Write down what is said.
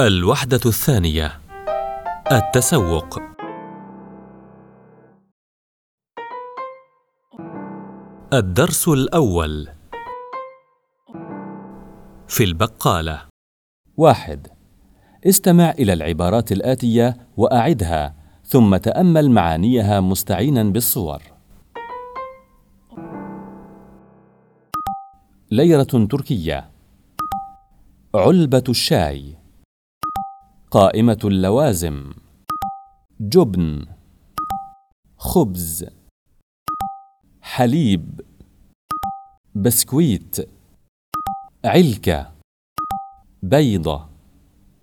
الوحدة الثانية التسوق. الدرس الأول. في البقالة. واحد. استمع إلى العبارات الآتية وأعدها ثم تأمل معانيها مستعينا بالصور. ليرة تركية. علبة الشاي. قائمة اللوازم. جبن. خبز. حليب. بسكويت. علكة. بيضة.